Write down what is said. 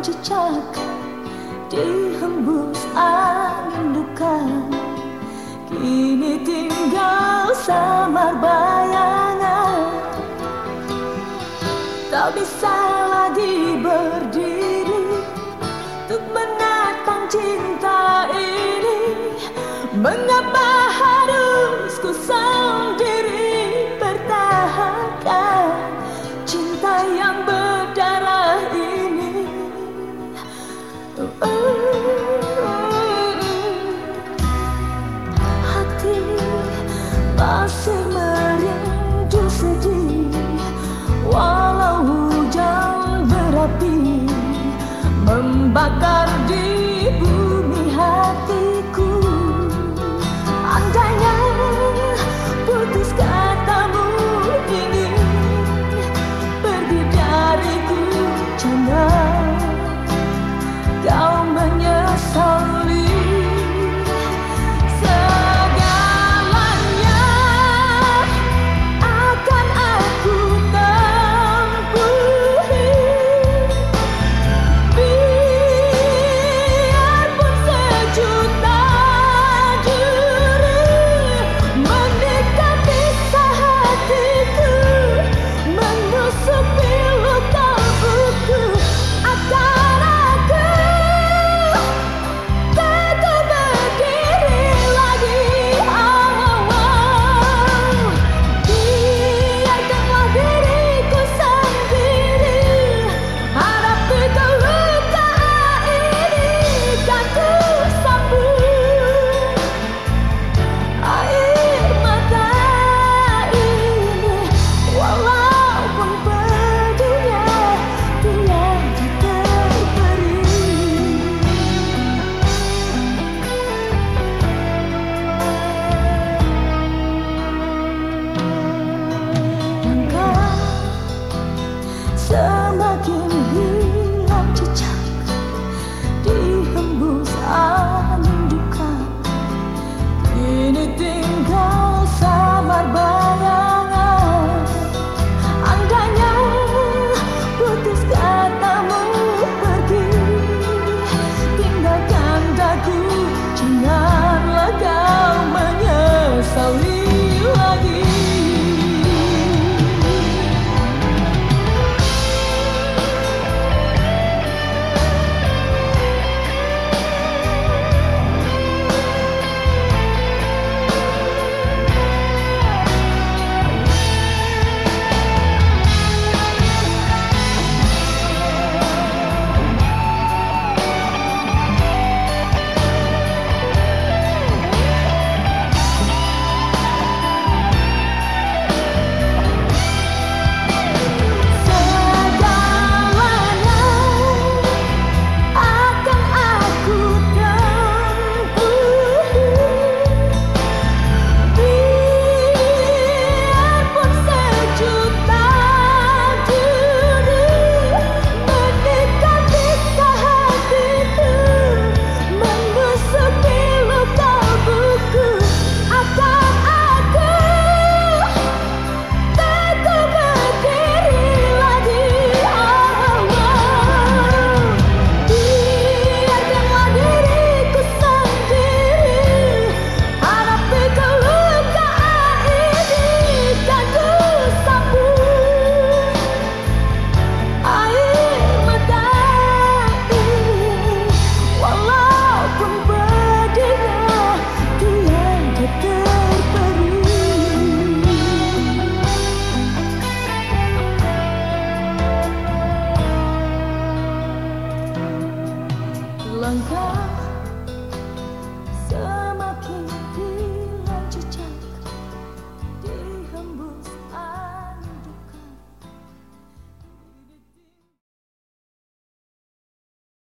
jejak Dihembus angin duka. Kini tinggal samar bayangan. Tak bisa lagi berdiri Untuk menatang cinta ini. Mengapa masih merindu sedih. Walau hujan berapi Membakar